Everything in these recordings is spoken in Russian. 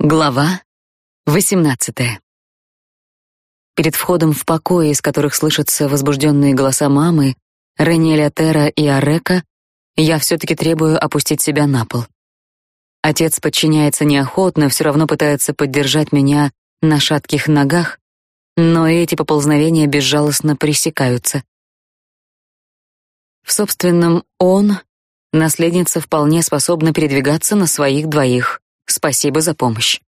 Глава 18. Перед входом в покои, из которых слышатся возбужденные голоса мамы, Ренеля Тера и Арека, я все таки требую опустить себя на пол. Отец подчиняется неохотно, все равно пытается поддержать меня на шатких ногах, но эти поползновения безжалостно пресекаются. В собственном он наследница вполне способна передвигаться на своих двоих. Спасибо за помощь.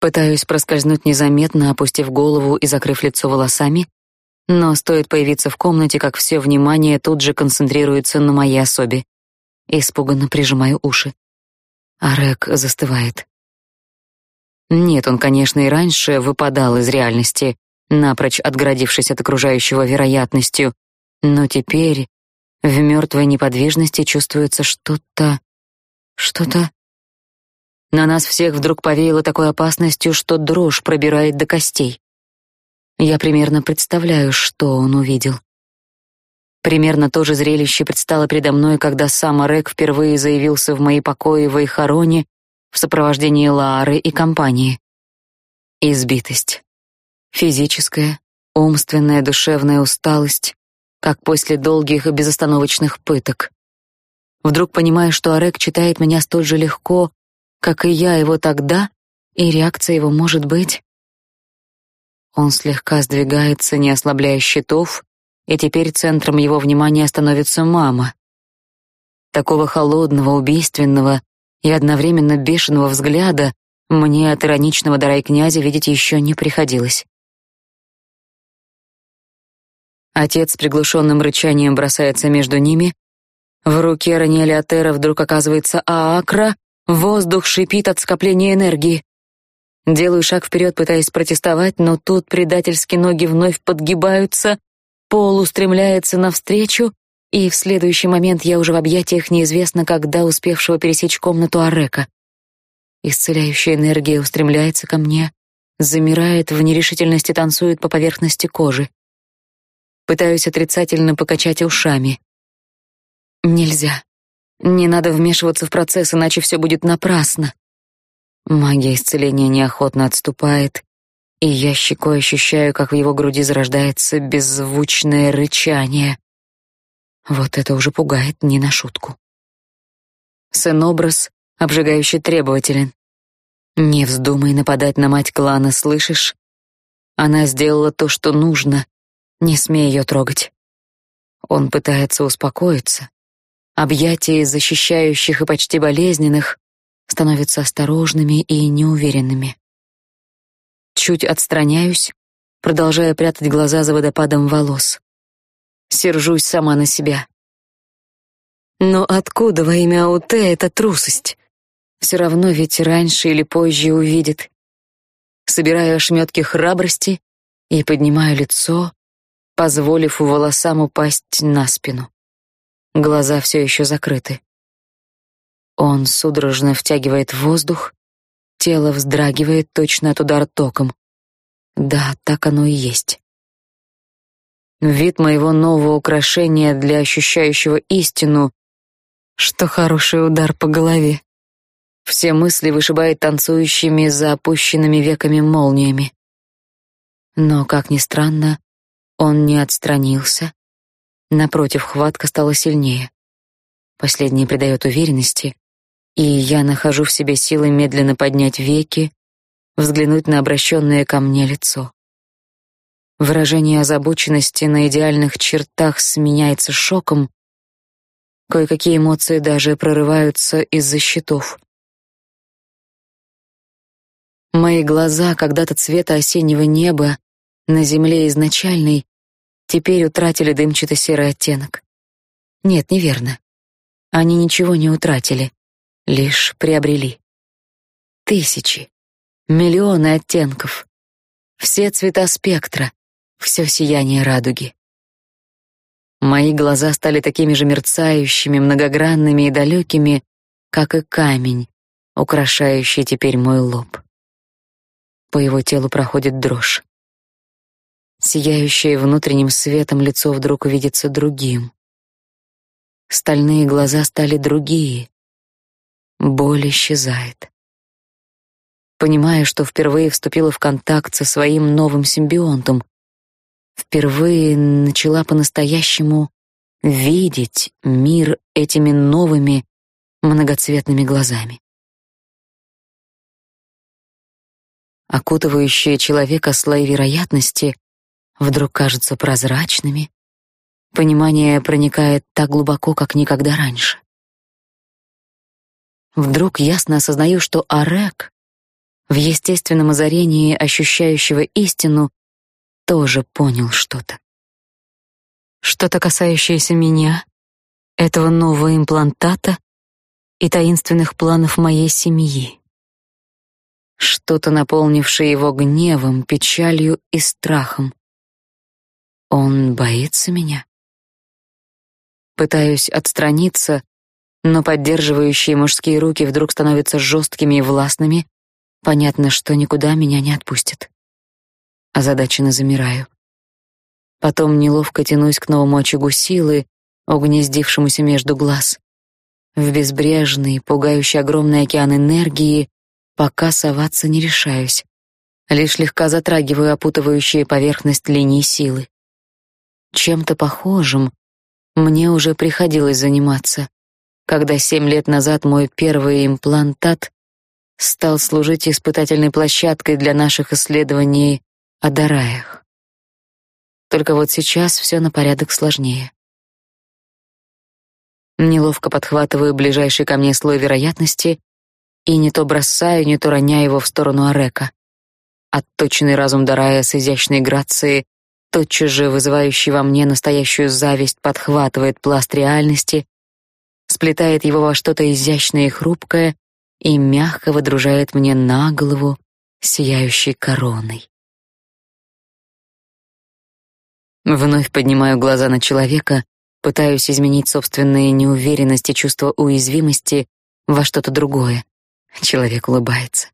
Пытаюсь проскользнуть незаметно, опустив голову и закрыв лицо волосами, но стоит появиться в комнате, как все внимание тут же концентрируется на моей особе. Испуганно прижимаю уши. Арек застывает. Нет, он, конечно, и раньше выпадал из реальности, напрочь отгородившись от окружающего вероятностью, но теперь в мертвой неподвижности чувствуется что-то что-то... На нас всех вдруг повеяло такой опасностью, что дрожь пробирает до костей. Я примерно представляю, что он увидел. Примерно то же зрелище предстало передо мной, когда сам Арек впервые заявился в мои покои в Эйхароне в сопровождении Лаары и компании. Избитость. Физическая, умственная, душевная усталость, как после долгих и безостановочных пыток. Вдруг понимаю, что Арек читает меня столь же легко, как и я его тогда, и реакция его может быть... Он слегка сдвигается, не ослабляя щитов, и теперь центром его внимания становится мама. Такого холодного, убийственного и одновременно бешеного взгляда мне от ироничного дара князя видеть еще не приходилось. Отец с приглушенным рычанием бросается между ними, в руке Ранеля Атера вдруг оказывается Аакра, воздух шипит от скопления энергии. Делаю шаг вперед, пытаясь протестовать, но тут предательски ноги вновь подгибаются, пол устремляется навстречу, и в следующий момент я уже в объятиях неизвестно когда успевшего пересечь комнату Арека. Исцеляющая энергия устремляется ко мне, замирает, в нерешительности танцует по поверхности кожи. Пытаюсь отрицательно покачать ушами. Нельзя. Не надо вмешиваться в процесс, иначе все будет напрасно. Магия исцеления неохотно отступает, и я щекой ощущаю, как в его груди зарождается беззвучное рычание. Вот это уже пугает не на шутку. Сын-образ требователен. Не вздумай нападать на мать клана, слышишь? Она сделала то, что нужно. Не смей ее трогать. Он пытается успокоиться, Объятия защищающих и почти болезненных становятся осторожными и неуверенными. Чуть отстраняюсь, продолжая прятать глаза за водопадом волос. Сержусь сама на себя. Но откуда во имя Ауте эта трусость? Все равно ведь раньше или позже увидит. Собираю ошметки храбрости и поднимаю лицо, позволив волосам упасть на спину. Глаза все еще закрыты. Он судорожно втягивает воздух, тело вздрагивает точно от удара током. Да, так оно и есть. Вид моего нового украшения для ощущающего истину, что хороший удар по голове. Все мысли вышибает танцующими за опущенными веками молниями. Но, как ни странно, он не отстранился, Напротив, хватка стала сильнее. Последнее придает уверенности, и я нахожу в себе силы медленно поднять веки, взглянуть на обращенное ко мне лицо. Выражение озабоченности на идеальных чертах сменяется шоком. Кое-какие эмоции даже прорываются из-за щитов. Мои глаза, когда-то цвета осеннего неба, на земле изначальной, теперь утратили дымчато-серый оттенок. Нет, неверно. Они ничего не утратили, лишь приобрели. Тысячи, миллионы оттенков, все цвета спектра, все сияние радуги. Мои глаза стали такими же мерцающими, многогранными и далекими, как и камень, украшающий теперь мой лоб. По его телу проходит дрожь. Сияющее внутренним светом лицо вдруг увидится другим. Стальные глаза стали другие. Боль исчезает. Понимаю, что впервые вступила в контакт со своим новым симбионтом. Впервые начала по-настоящему видеть мир этими новыми многоцветными глазами. Окутывающие человека слои вероятности вдруг кажутся прозрачными. Понимание проникает так глубоко, как никогда раньше. Вдруг ясно осознаю, что Арек, в естественном озарении ощущающего истину, тоже понял что-то. Что-то касающееся меня, этого нового имплантата и таинственных планов моей семьи. Что-то наполнившее его гневом, печалью и страхом. Он боится меня. Пытаюсь отстраниться, но поддерживающие мужские руки вдруг становятся жесткими и властными. Понятно, что никуда меня не отпустят. Озадаченно замираю. Потом неловко тянусь к новому очагу силы, угнездившемуся между глаз. В безбрежный, пугающий огромный океан энергии пока соваться не решаюсь. Лишь слегка затрагиваю опутывающие поверхность линии силы. Чем-то похожим мне уже приходилось заниматься, когда семь лет назад мой первый имплантат стал служить испытательной площадкой для наших исследований о дараях. Только вот сейчас все на порядок сложнее. Неловко подхватываю ближайший ко мне слой вероятности и не то бросаю, не то роняю его в сторону Арека. Отточенный разум Дарая с изящной грацией, тотчас же вызывающий во мне настоящую зависть, подхватывает пласт реальности, сплетает его во что-то изящное и хрупкое и мягко водружает мне на голову сияющей короной. Вновь поднимаю глаза на человека, пытаюсь изменить собственные неуверенность и чувство уязвимости во что-то другое. Человек улыбается.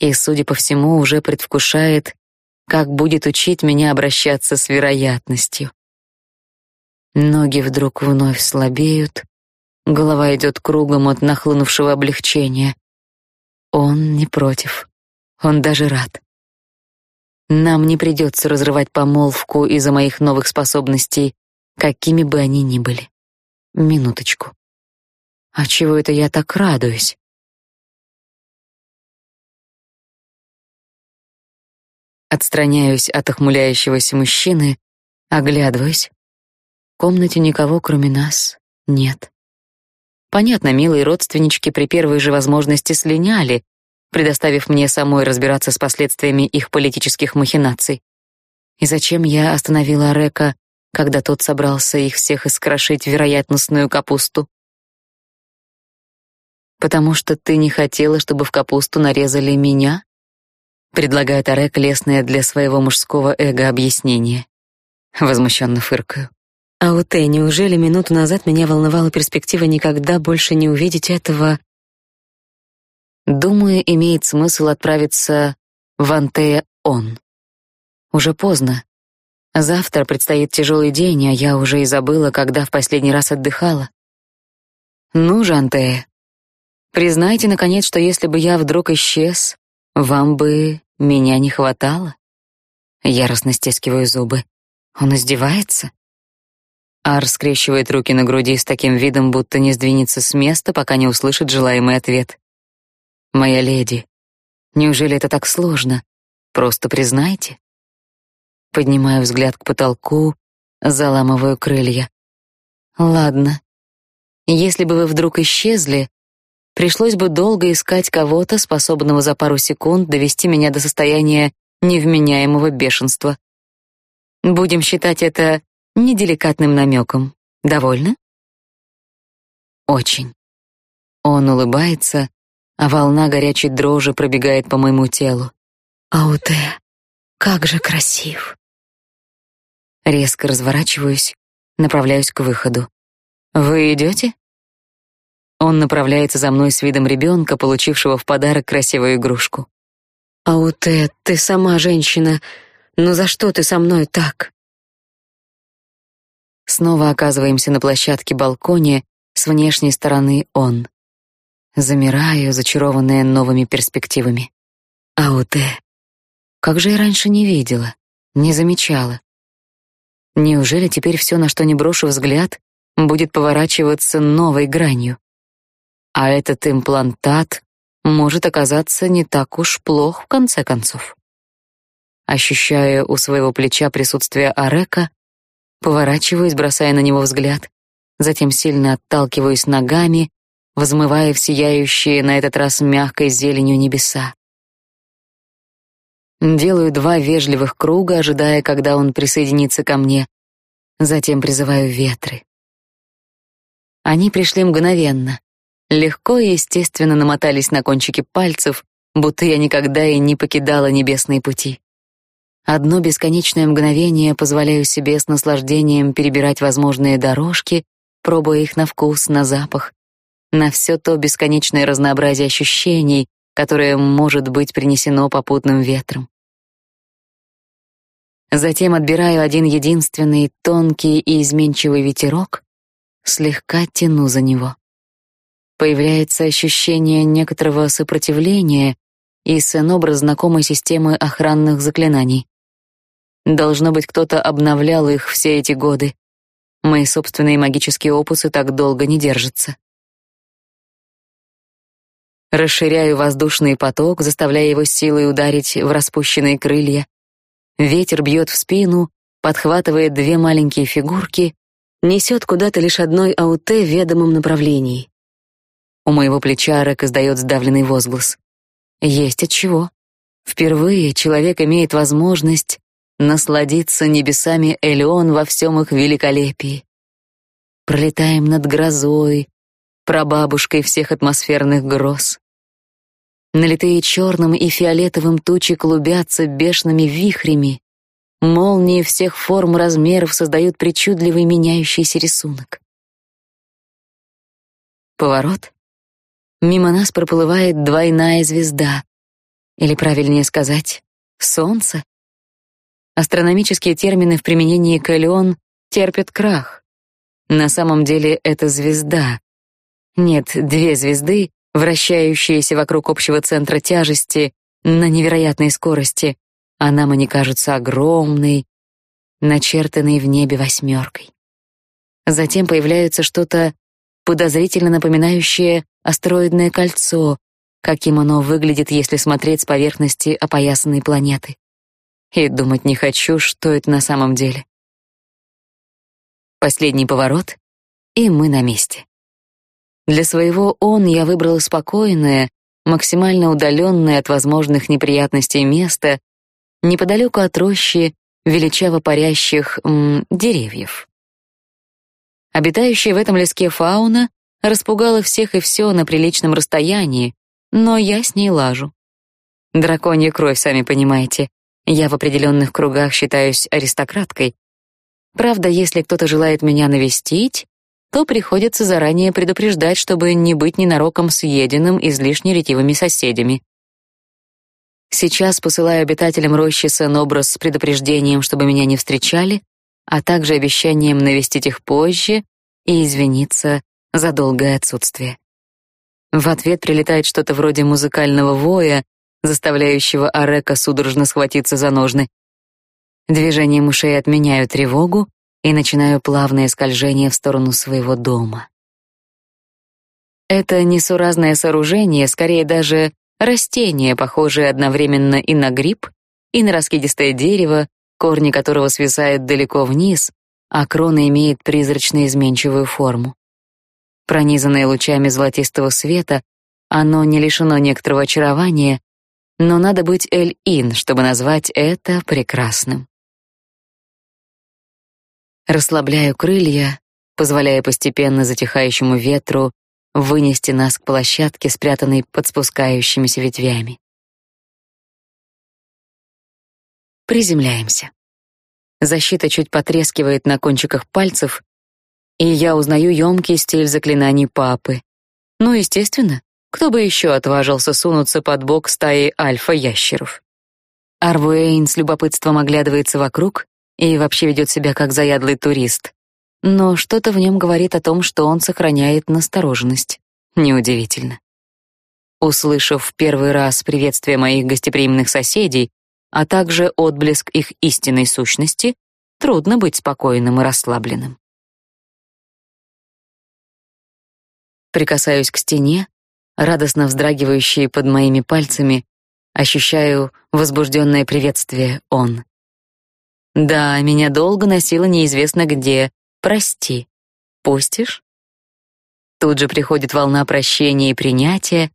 И, судя по всему, уже предвкушает, как будет учить меня обращаться с вероятностью. Ноги вдруг вновь слабеют, голова идет кругом от нахлынувшего облегчения. Он не против, он даже рад. Нам не придется разрывать помолвку из-за моих новых способностей, какими бы они ни были. Минуточку. А чего это я так радуюсь? Отстраняюсь от охмуляющегося мужчины, оглядываюсь. В комнате никого, кроме нас, нет. Понятно, милые родственнички при первой же возможности слиняли, предоставив мне самой разбираться с последствиями их политических махинаций. И зачем я остановила Река, когда тот собрался их всех искрошить вероятностную капусту? Потому что ты не хотела, чтобы в капусту нарезали меня? Предлагает Арек лесное для своего мужского эго объяснение. Возмущенно фыркаю. А у Т, неужели минуту назад меня волновала перспектива никогда больше не увидеть этого? Думаю, имеет смысл отправиться в Антея он. Уже поздно. Завтра предстоит тяжелый день, а я уже и забыла, когда в последний раз отдыхала. Ну же, Антея, признайте наконец, что если бы я вдруг исчез, вам бы меня не хватало? Яростно стискиваю зубы. Он издевается? Ар скрещивает руки на груди с таким видом, будто не сдвинется с места, пока не услышит желаемый ответ. Моя леди, неужели это так сложно? Просто признайте. Поднимаю взгляд к потолку, заламываю крылья. Ладно. Если бы вы вдруг исчезли, Пришлось бы долго искать кого-то, способного за пару секунд довести меня до состояния невменяемого бешенства. Будем считать это неделикатным намеком. Довольны? Очень. Он улыбается, а волна горячей дрожи пробегает по моему телу. Ауте, как же красив. Резко разворачиваюсь, направляюсь к выходу. Вы идете? Он направляется за мной с видом ребенка, получившего в подарок красивую игрушку. «Ауте, ты сама женщина, но за что ты со мной так?» Снова оказываемся на площадке балконе, с внешней стороны он. Замираю, зачарованная новыми перспективами. Ауте. Как же я раньше не видела, не замечала. Неужели теперь все, на что не брошу взгляд, будет поворачиваться новой гранью? А этот имплантат может оказаться не так уж плох в конце концов. Ощущая у своего плеча присутствие Арека, поворачиваюсь, бросая на него взгляд, затем сильно отталкиваюсь ногами, взмывая в сияющие на этот раз мягкой зеленью небеса. Делаю два вежливых круга, ожидая, когда он присоединится ко мне. Затем призываю ветры. Они пришли мгновенно. Легко и естественно намотались на кончики пальцев, будто я никогда и не покидала небесные пути. Одно бесконечное мгновение позволяю себе с наслаждением перебирать возможные дорожки, пробуя их на вкус, на запах, на все то бесконечное разнообразие ощущений, которое может быть принесено попутным ветром. Затем отбираю один единственный тонкий и изменчивый ветерок, слегка тяну за него. Появляется ощущение некоторого сопротивления и сын-образ знакомой системы охранных заклинаний. Должно быть, кто-то обновлял их все эти годы. Мои собственные магические опусы так долго не держатся. Расширяю воздушный поток, заставляя его силой ударить в распущенные крылья. Ветер бьет в спину, подхватывает две маленькие фигурки, несет куда-то лишь одной ауте в ведомом направлении. У моего плеча Рек издает сдавленный возглас. Есть от чего. Впервые человек имеет возможность насладиться небесами Элеон во всем их великолепии. Пролетаем над грозой, прабабушкой всех атмосферных гроз. Налитые черным и фиолетовым тучи клубятся бешеными вихрями. Молнии всех форм и размеров создают причудливый меняющийся рисунок. Поворот. Мимо нас проплывает двойная звезда. Или правильнее сказать, солнце. Астрономические термины в применении к Элеон терпят крах. На самом деле это звезда. Нет, две звезды, вращающиеся вокруг общего центра тяжести на невероятной скорости, а нам они кажутся огромной, начертанной в небе восьмеркой. Затем появляется что-то подозрительно напоминающее астероидное кольцо, каким оно выглядит, если смотреть с поверхности опоясанной планеты. И думать не хочу, что это на самом деле. Последний поворот, и мы на месте. Для своего «он» я выбрала спокойное, максимально удаленное от возможных неприятностей место, неподалеку от рощи величаво парящих м, деревьев. Обитающая в этом леске фауна распугала всех и все на приличном расстоянии, но я с ней лажу. Драконья кровь, сами понимаете. Я в определенных кругах считаюсь аристократкой. Правда, если кто-то желает меня навестить, то приходится заранее предупреждать, чтобы не быть ненароком съеденным излишне ретивыми соседями. Сейчас посылаю обитателям рощи сэн-образ с предупреждением, чтобы меня не встречали, а также обещанием навестить их позже и извиниться за долгое отсутствие. В ответ прилетает что-то вроде музыкального воя, заставляющего Арека судорожно схватиться за ножны. Движением ушей отменяю тревогу и начинаю плавное скольжение в сторону своего дома. Это несуразное сооружение, скорее даже растение, похожее одновременно и на гриб, и на раскидистое дерево, корни которого свисают далеко вниз, а крона имеет призрачно изменчивую форму. Пронизанное лучами золотистого света, оно не лишено некоторого очарования, но надо быть Эль-Ин, чтобы назвать это прекрасным. Расслабляю крылья, позволяя постепенно затихающему ветру вынести нас к площадке, спрятанной под спускающимися ветвями. Приземляемся. Защита чуть потрескивает на кончиках пальцев, и я узнаю ёмкий стиль заклинаний папы. Ну, естественно, кто бы еще отважился сунуться под бок стаи альфа-ящеров. Арвуэйн с любопытством оглядывается вокруг, и вообще ведет себя как заядлый турист. Но что-то в нем говорит о том, что он сохраняет настороженность. Неудивительно. Услышав в первый раз приветствие моих гостеприимных соседей, а также отблеск их истинной сущности, трудно быть спокойным и расслабленным. Прикасаюсь к стене, радостно вздрагивающей под моими пальцами, ощущаю возбужденное приветствие он. Да, меня долго носило неизвестно где. Прости. Пустишь? Тут же приходит волна прощения и принятия.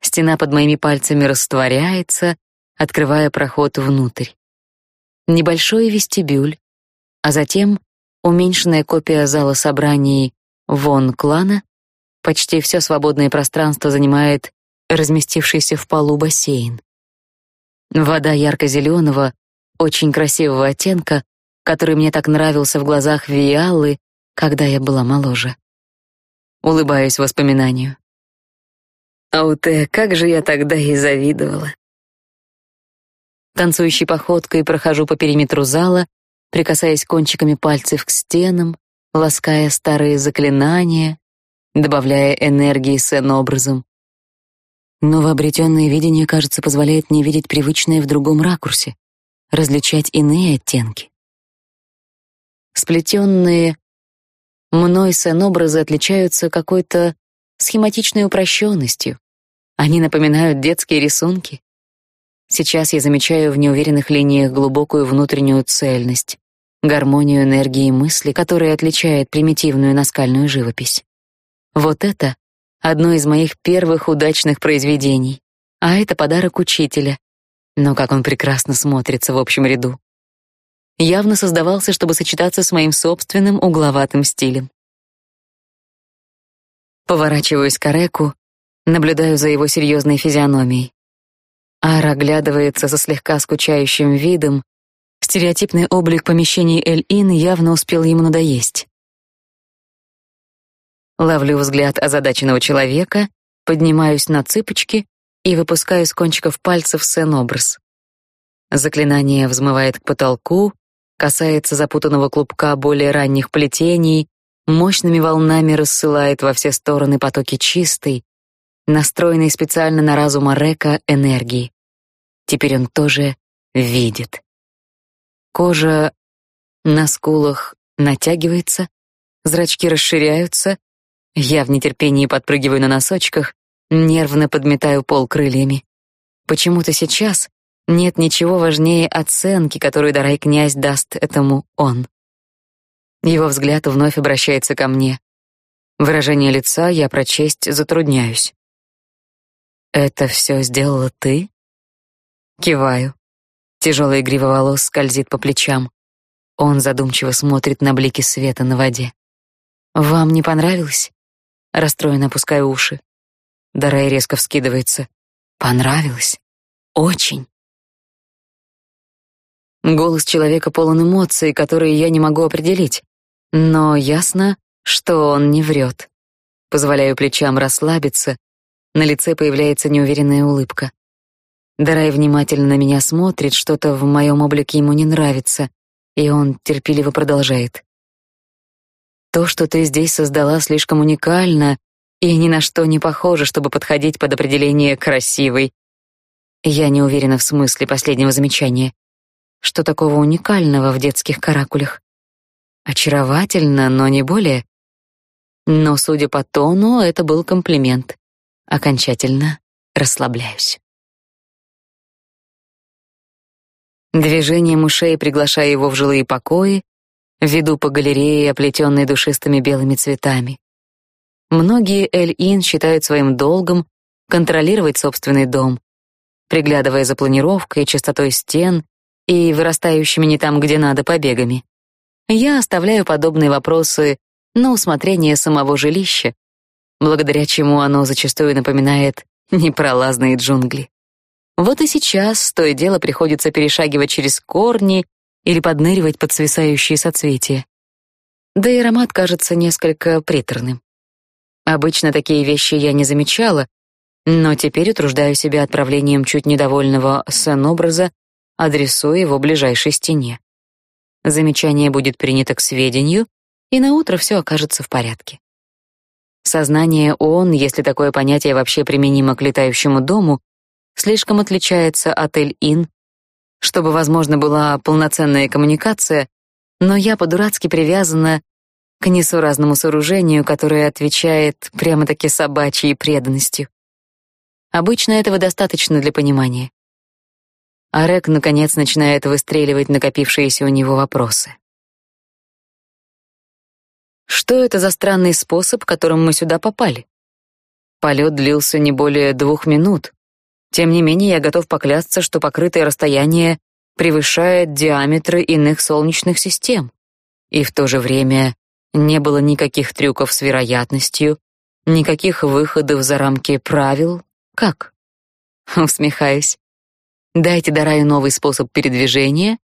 Стена под моими пальцами растворяется, открывая проход внутрь. Небольшой вестибюль, а затем уменьшенная копия зала собраний Вон клана. Почти все свободное пространство занимает разместившийся в полу бассейн. Вода ярко-зеленого, очень красивого оттенка, который мне так нравился в глазах Виаллы, когда я была моложе. Улыбаюсь воспоминанию. Ауте, как же я тогда ей завидовала. Танцующей походкой прохожу по периметру зала, прикасаясь кончиками пальцев к стенам, лаская старые заклинания, добавляя энергии сцен-образом. Новообретенное видение, кажется, позволяет мне видеть привычное в другом ракурсе, различать иные оттенки. Сплетенные мной сцен-образы отличаются какой-то схематичной упрощенностью. Они напоминают детские рисунки. Сейчас я замечаю в неуверенных линиях глубокую внутреннюю цельность, гармонию энергии мысли, которая отличает примитивную наскальную живопись. Вот это одно из моих первых удачных произведений, а это подарок учителя. Но как он прекрасно смотрится в общем ряду. Явно создавался, чтобы сочетаться с моим собственным угловатым стилем. Поворачиваюсь к Ареку, наблюдаю за его серьезной физиономией. Ара оглядывается со слегка скучающим видом. Стереотипный облик помещений Эль-Ин явно успел ему надоесть. Ловлю взгляд озадаченного человека, поднимаюсь на цыпочки и выпускаю с кончиков пальцев сцен-образ. Заклинание взмывает к потолку, касается запутанного клубка более ранних плетений, мощными волнами рассылает во все стороны потоки чистой, настроенной специально на разум Арека энергии. Теперь он тоже видит. Кожа на скулах натягивается, зрачки расширяются. Я в нетерпении подпрыгиваю на носочках, нервно подметаю пол крыльями. Почему-то сейчас нет ничего важнее оценки, которую Дарай князь даст этому он. Его взгляд вновь обращается ко мне. Выражение лица я прочесть затрудняюсь. Это все сделала ты? Киваю. Тяжелая грива волос скользит по плечам. Он задумчиво смотрит на блики света на воде. Вам не понравилось? Расстроенно опускаю уши. Дарай резко вскидывается. Понравилось? Очень. Голос человека полон эмоций, которые я не могу определить, но ясно, что он не врет. Позволяю плечам расслабиться, на лице появляется неуверенная улыбка. Дарай внимательно на меня смотрит, что-то в моем облике ему не нравится, и он терпеливо продолжает. То, что ты здесь создала, слишком уникально и ни на что не похоже, чтобы подходить под определение красивой. Я не уверена в смысле последнего замечания. Что такого уникального в детских каракулях? Очаровательно, но не более. Но, судя по тону, это был комплимент. Окончательно расслабляюсь. Движением ушей приглашаю его в жилые покои, веду по галерее, оплетенной душистыми белыми цветами. Многие Эль-Ин считают своим долгом контролировать собственный дом, приглядывая за планировкой чистотой стен и вырастающими не там, где надо, побегами. Я оставляю подобные вопросы на усмотрение самого жилища, благодаря чему оно зачастую напоминает непролазные джунгли. Вот и сейчас то и дело приходится перешагивать через корни или подныривать под свисающие соцветия. Да и аромат кажется несколько приторным. Обычно такие вещи я не замечала, но теперь утруждаю себя отправлением чуть недовольного сон-образа, адресуя его ближайшей стене. Замечание будет принято к сведению, и на утро все окажется в порядке. Сознание ООН, если такое понятие вообще применимо к летающему дому, слишком отличается от Эль-Ин, чтобы возможно была полноценная коммуникация, но я по-дурацки привязана к несуразному сооружению, которое отвечает прямо-таки собачьей преданностью. Обычно этого достаточно для понимания. А Рек, наконец, начинает выстреливать накопившиеся у него вопросы. Что это за странный способ, которым мы сюда попали? Полет длился не более двух минут. Тем не менее, я готов поклясться, что покрытое расстояние превышает диаметры иных солнечных систем. И в то же время не было никаких трюков с вероятностью, никаких выходов за рамки правил. Как? Усмехаюсь. Дайте Дараю новый способ передвижения,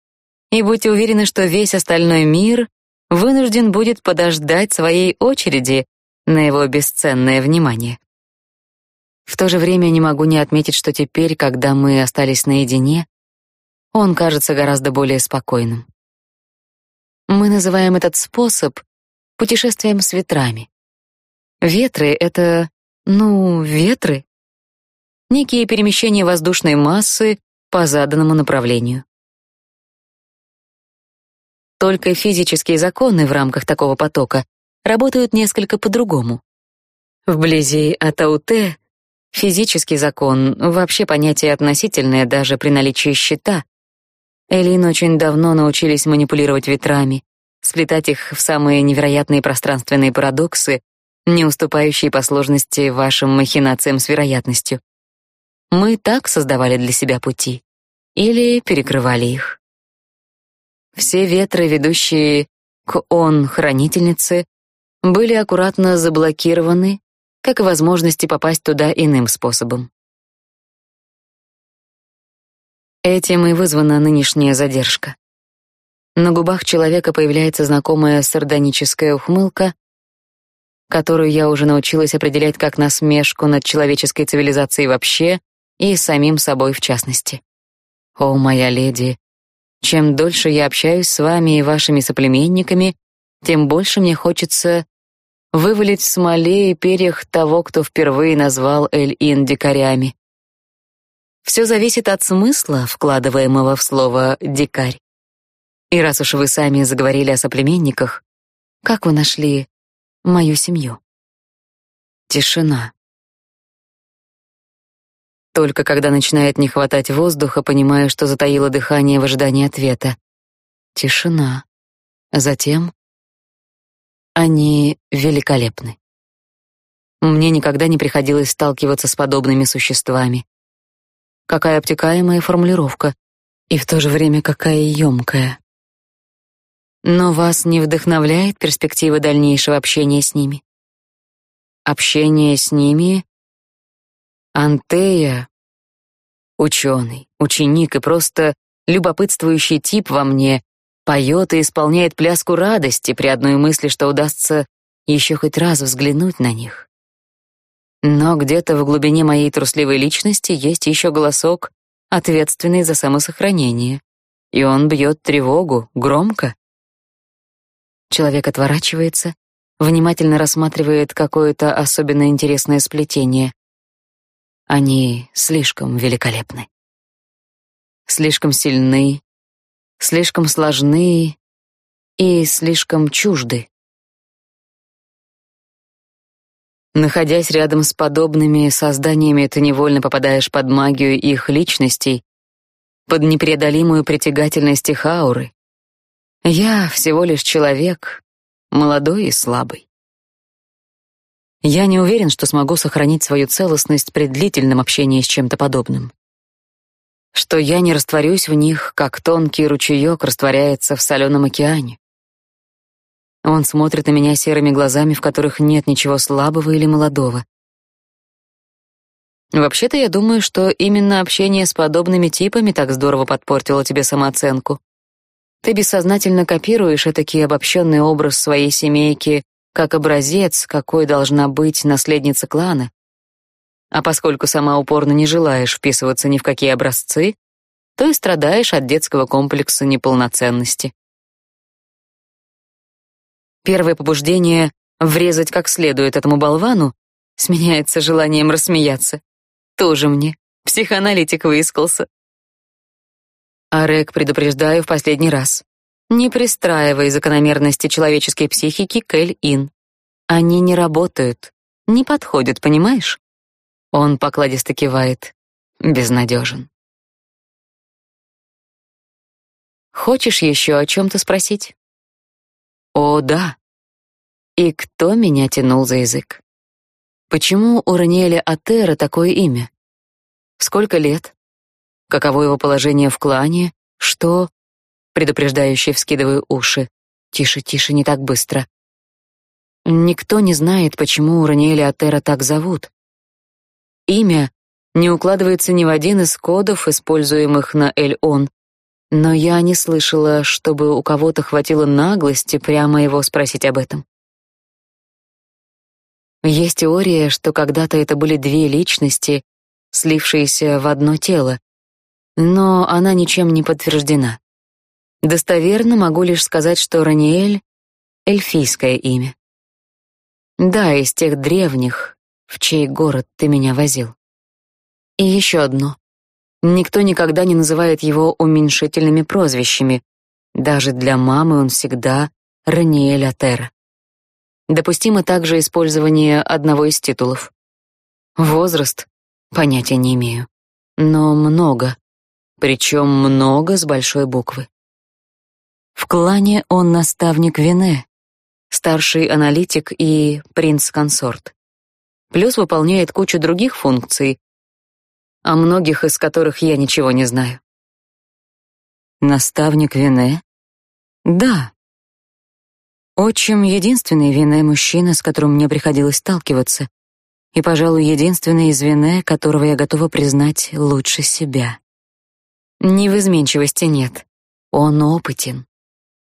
и будьте уверены, что весь остальной мир вынужден будет подождать своей очереди на его бесценное внимание. В то же время не могу не отметить, что теперь, когда мы остались наедине, он кажется гораздо более спокойным. Мы называем этот способ путешествием с ветрами. Ветры — это, ну, ветры. Некие перемещения воздушной массы по заданному направлению. Только физические законы в рамках такого потока работают несколько по-другому. Вблизи Атауте физический закон вообще понятие относительное даже при наличии щита, Элин очень давно научились манипулировать ветрами, сплетать их в самые невероятные пространственные парадоксы, не уступающие по сложности вашим махинациям с вероятностью. Мы так создавали для себя пути или перекрывали их. Все ветры, ведущие к Он-хранительнице, были аккуратно заблокированы, как и возможности попасть туда иным способом. Этим и вызвана нынешняя задержка. На губах человека появляется знакомая сардоническая ухмылка, которую я уже научилась определять как насмешку над человеческой цивилизацией вообще и самим собой в частности. О, моя леди, чем дольше я общаюсь с вами и вашими соплеменниками, тем больше мне хочется вывалить в смоле и перьях того, кто впервые назвал Эль-Ин дикарями. Все зависит от смысла, вкладываемого в слово «дикарь». И раз уж вы сами заговорили о соплеменниках, как вы нашли мою семью? Тишина. Только когда начинает не хватать воздуха, понимаю, что затаило дыхание в ожидании ответа. Тишина. Затем они великолепны. Мне никогда не приходилось сталкиваться с подобными существами. Какая обтекаемая формулировка, и в то же время какая емкая. Но вас не вдохновляет перспектива дальнейшего общения с ними? Общение с ними? Антея, ученый, ученик и просто любопытствующий тип во мне, поет и исполняет пляску радости при одной мысли, что удастся еще хоть раз взглянуть на них. Но где-то в глубине моей трусливой личности есть еще голосок, ответственный за самосохранение. И он бьет тревогу, громко. Человек отворачивается, внимательно рассматривает какое-то особенно интересное сплетение. Они слишком великолепны. Слишком сильны, слишком сложны и слишком чужды. Находясь рядом с подобными созданиями, ты невольно попадаешь под магию их личностей, под непреодолимую притягательность их ауры. Я всего лишь человек, молодой и слабый. Я не уверен, что смогу сохранить свою целостность при длительном общении с чем-то подобным. Что я не растворюсь в них, как тонкий ручеек растворяется в соленом океане. Он смотрит на меня серыми глазами, в которых нет ничего слабого или молодого. Вообще-то я думаю, что именно общение с подобными типами так здорово подпортило тебе самооценку. Ты бессознательно копируешь этакий обобщенный образ своей семейки как образец, какой должна быть наследница клана. А поскольку сама упорно не желаешь вписываться ни в какие образцы, то и страдаешь от детского комплекса неполноценности. Первое побуждение врезать как следует этому болвану, сменяется желанием рассмеяться. Тоже мне. Психоаналитик выискался. Арек, предупреждаю в последний раз. Не пристраивай закономерности человеческой психики к Эль-Ин. Они не работают, не подходят, понимаешь? Он покладисто кивает. Безнадежен. Хочешь еще о чем-то спросить? О, да. И кто меня тянул за язык? Почему у Раниэля Атера такое имя? Сколько лет? Каково его положение в клане? Что? Предупреждающе вскидываю уши. Тише, тише, не так быстро. Никто не знает, почему у Раниэля Атера так зовут. Имя не укладывается ни в один из кодов, используемых на Эль-Он, но я не слышала, чтобы у кого-то хватило наглости прямо его спросить об этом. Есть теория, что когда-то это были две личности, слившиеся в одно тело, но она ничем не подтверждена. Достоверно могу лишь сказать, что Раниэль — эльфийское имя. Да, из тех древних, в чей город ты меня возил. И еще одно. Никто никогда не называет его уменьшительными прозвищами. Даже для мамы он всегда Раниэль Атера. Допустимо также использование одного из титулов. Возраст понятия не имею, но много, причем много с большой буквы. В клане он наставник Вене, старший аналитик и принц-консорт. Плюс выполняет кучу других функций, о многих из которых я ничего не знаю. Наставник Вене? Да, Отчим — единственный винный мужчина, с которым мне приходилось сталкиваться, и, пожалуй, единственный из вине, которого я готова признать лучше себя. Ни в изменчивости нет. Он опытен.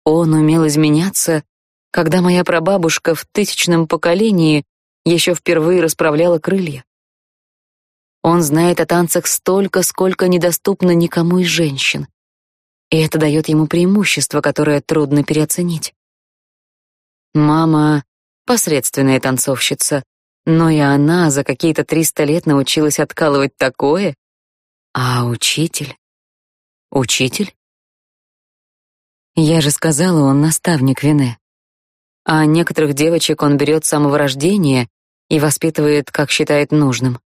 Он умел изменяться, когда моя прабабушка в тысячном поколении еще впервые расправляла крылья. Он знает о танцах столько, сколько недоступно никому из женщин. И это дает ему преимущество, которое трудно переоценить. Мама — посредственная танцовщица, но и она за какие-то триста лет научилась откалывать такое. А учитель? Учитель? Я же сказала, он наставник Вине. А некоторых девочек он берет с самого рождения и воспитывает, как считает нужным,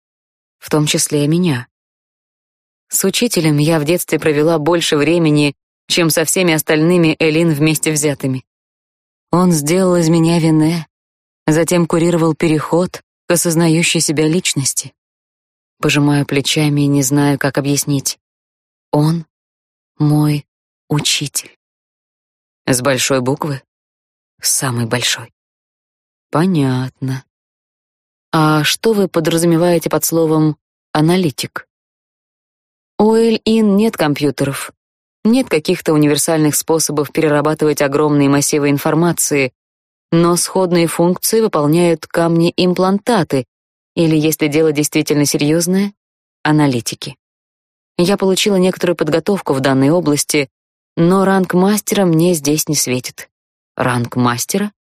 в том числе и меня. С учителем я в детстве провела больше времени, чем со всеми остальными Элин вместе взятыми. Он сделал из меня Вине, затем курировал переход к осознающей себя личности. Пожимаю плечами и не знаю, как объяснить. Он мой учитель. С большой буквы? С самой большой. Понятно. А что вы подразумеваете под словом аналитик? У Эль-Ин нет компьютеров, нет каких-то универсальных способов перерабатывать огромные массивы информации, но сходные функции выполняют камни-имплантаты или, если дело действительно серьезное, аналитики. Я получила некоторую подготовку в данной области, но ранг мастера мне здесь не светит. Ранг мастера?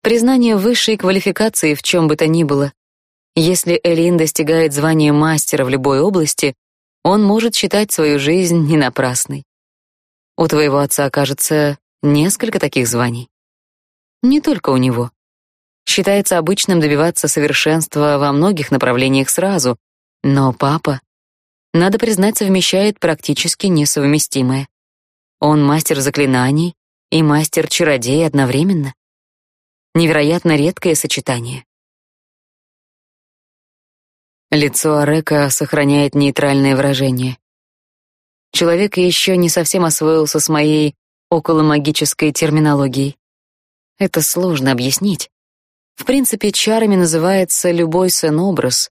Признание высшей квалификации в чем бы то ни было. Если Элин достигает звания мастера в любой области, он может считать свою жизнь не напрасной. У твоего отца, кажется, несколько таких званий. Не только у него. Считается обычным добиваться совершенства во многих направлениях сразу, но папа, надо признать, совмещает практически несовместимое. Он мастер заклинаний и мастер-чародей одновременно. Невероятно редкое сочетание. Лицо Арека сохраняет нейтральное выражение. Человек еще не совсем освоился с моей околомагической терминологией. Это сложно объяснить. В принципе, чарами называется любой сэн-образ,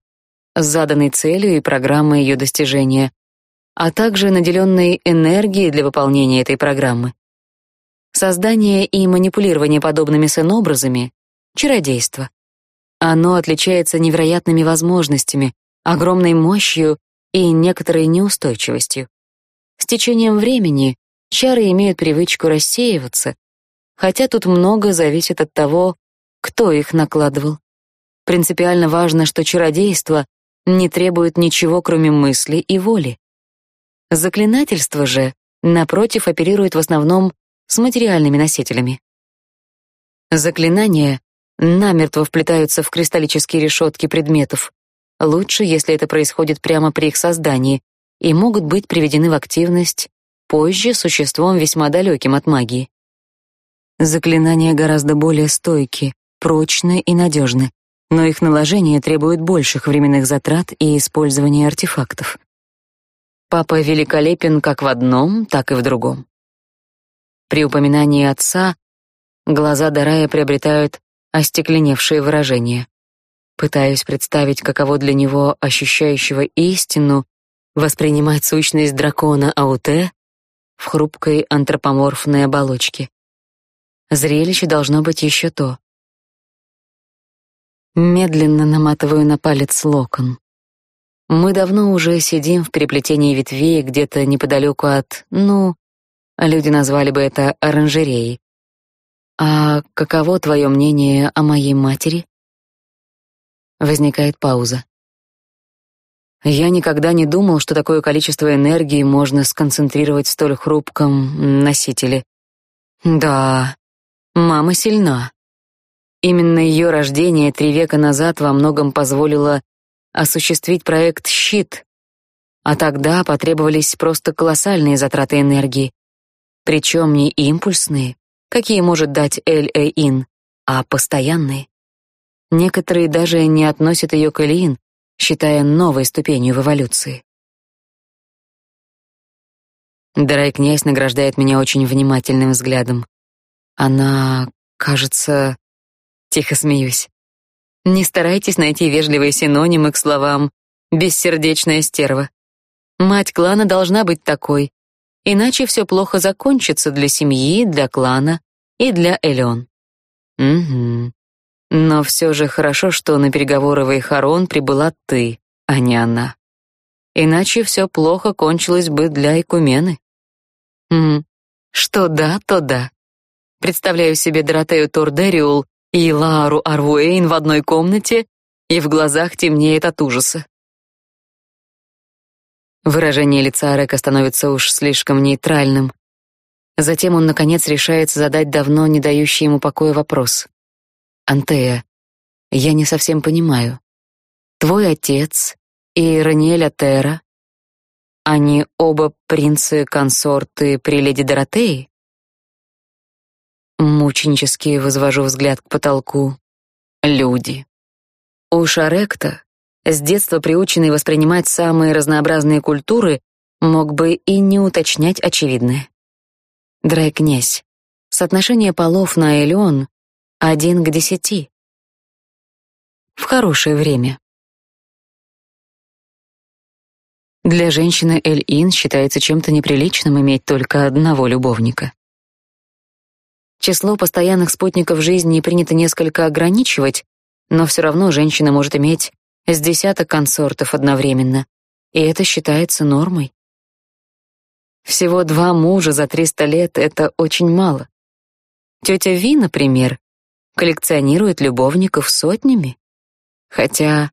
с целью и программой ее достижения, а также наделенной энергией для выполнения этой программы. Создание и манипулирование подобными сэн-образами — чародейство. Оно отличается невероятными возможностями, огромной мощью и некоторой неустойчивостью. С течением времени чары имеют привычку рассеиваться, хотя тут много зависит от того, кто их накладывал. Принципиально важно, что чародейство не требует ничего, кроме мысли и воли. Заклинательство же, напротив, оперирует в основном с материальными носителями. Заклинания намертво вплетаются в кристаллические решетки предметов. Лучше, если это происходит прямо при их создании, и могут быть приведены в активность позже существом весьма далеким от магии. Заклинания гораздо более стойки, прочны и надежны, но их наложение требует больших временных затрат и использования артефактов. Папа великолепен как в одном, так и в другом. При упоминании отца глаза Дарая приобретают остекленевшее выражение. Пытаюсь представить, каково для него, ощущающего истину, воспринимать сущность дракона Ауте в хрупкой антропоморфной оболочке. Зрелище должно быть еще то. Медленно наматываю на палец локон. Мы давно уже сидим в переплетении ветвей где-то неподалеку от, ну, люди назвали бы это оранжереей. А каково твое мнение о моей матери? Возникает пауза. Я никогда не думал, что такое количество энергии можно сконцентрировать в столь хрупком носителе. Да, мама сильна. Именно ее рождение три века назад во многом позволило осуществить проект «Щит», а тогда потребовались просто колоссальные затраты энергии, причем не импульсные, какие может дать Эль-Эйн, а постоянные. Некоторые даже не относят ее к Эльин, считая новой ступенью в эволюции. Дарай князь награждает меня очень внимательным взглядом. Она, кажется, тихо смеюсь. Не старайтесь найти вежливые синонимы к словам «бессердечная стерва». Мать клана должна быть такой, иначе все плохо закончится для семьи, для клана и для Элеон. Угу. Но все же хорошо, что на переговоры в Эйхарон прибыла ты, а не она. Иначе все плохо кончилось бы для Икумены. Угу. Что да, то да. Представляю себе Доротею Тордериул и Лару Арвуэйн в одной комнате, и в глазах темнеет от ужаса. Выражение лица Река становится уж слишком нейтральным. Затем он наконец решается задать давно не дающий ему покоя вопрос. Антея, я не совсем понимаю. Твой отец и Раниэль Атера, они оба принцы-консорты при леди Доротее? Мученически возвожу взгляд к потолку. Люди. У Шаректа, с детства приученный воспринимать самые разнообразные культуры, мог бы и не уточнять очевидное. Драй-князь, соотношение полов на Элеон один к десяти. В хорошее время. Для женщины Эль-Ин считается чем-то неприличным иметь только одного любовника. Число постоянных спутников жизни принято несколько ограничивать, но все равно женщина может иметь с десяток консортов одновременно, и это считается нормой. Всего два мужа за 300 лет — это очень мало. Тетя Ви, например, коллекционирует любовников сотнями. Хотя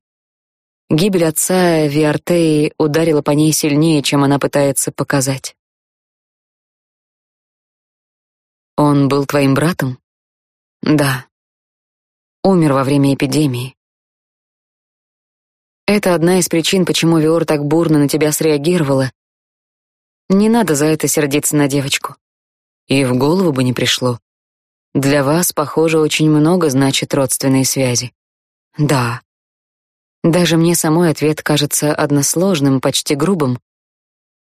гибель отца Виартеи ударила по ней сильнее, чем она пытается показать. Он был твоим братом? Да. Умер во время эпидемии. Это одна из причин, почему Виор так бурно на тебя среагировала. Не надо за это сердиться на девочку. И в голову бы не пришло. Для вас, похоже, очень много значит родственные связи. Да. Даже мне самой ответ кажется односложным, почти грубым.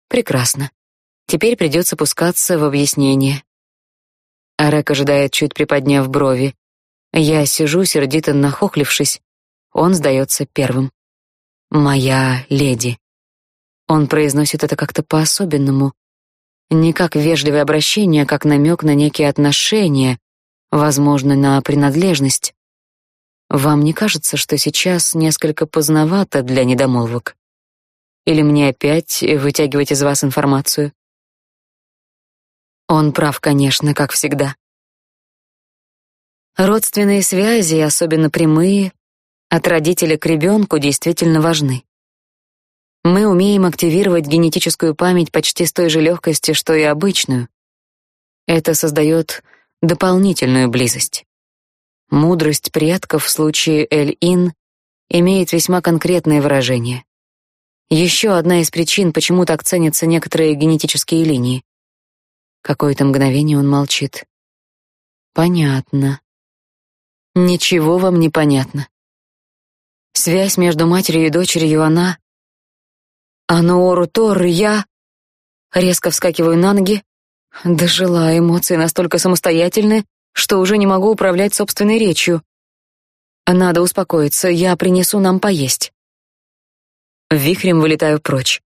Прекрасно. Теперь придется пускаться в объяснение. Арек ожидает, чуть приподняв брови. Я сижу, сердито нахохлившись. Он сдается первым. «Моя леди». Он произносит это как-то по-особенному, не как вежливое обращение, а как намек на некие отношения, возможно, на принадлежность. Вам не кажется, что сейчас несколько поздновато для недомолвок? Или мне опять вытягивать из вас информацию? Он прав, конечно, как всегда. Родственные связи, особенно прямые, от родителя к ребенку действительно важны. Мы умеем активировать генетическую память почти с той же легкостью, что и обычную. Это создает дополнительную близость. Мудрость предков в случае Эль-Ин имеет весьма конкретное выражение. Еще одна из причин, почему так ценятся некоторые генетические линии. Какое-то мгновение он молчит. Понятно. Ничего вам не понятно. Связь между матерью и дочерью она... Ануору Тор, я... Резко вскакиваю на ноги. Дожила, эмоции настолько самостоятельны, что уже не могу управлять собственной речью. Надо успокоиться, я принесу нам поесть. Вихрем вылетаю прочь.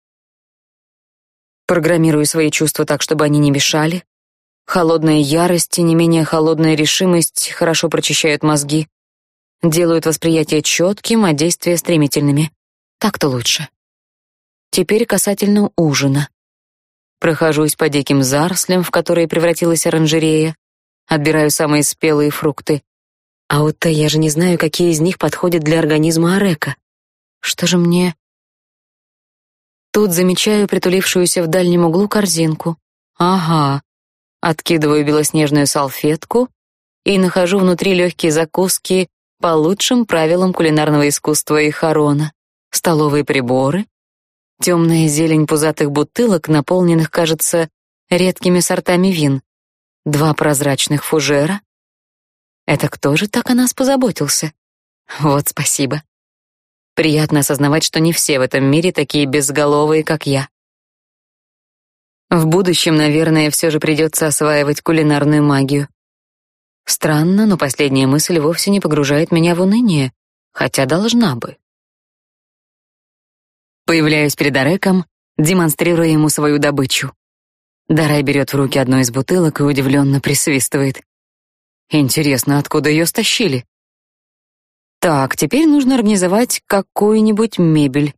Программирую свои чувства так, чтобы они не мешали, Холодная ярость и не менее холодная решимость хорошо прочищают мозги, делают восприятие четким, а действия стремительными. Так-то лучше. Теперь касательно ужина. Прохожусь по диким зарослям, в которые превратилась оранжерея, отбираю самые спелые фрукты. А вот-то я же не знаю, какие из них подходят для организма Арека. Что же мне... Тут замечаю притулившуюся в дальнем углу корзинку. Ага, Откидываю белоснежную салфетку и нахожу внутри легкие закуски по лучшим правилам кулинарного искусства и Харона. Столовые приборы, темная зелень пузатых бутылок, наполненных, кажется, редкими сортами вин, два прозрачных фужера. Это кто же так о нас позаботился? Вот спасибо. Приятно осознавать, что не все в этом мире такие безголовые, как я. В будущем, наверное, все же придется осваивать кулинарную магию. Странно, но последняя мысль вовсе не погружает меня в уныние, хотя должна бы. Появляюсь перед Ареком, демонстрируя ему свою добычу. Дарай берет в руки одну из бутылок и удивленно присвистывает. Интересно, откуда ее стащили? Так, теперь нужно организовать какую-нибудь мебель.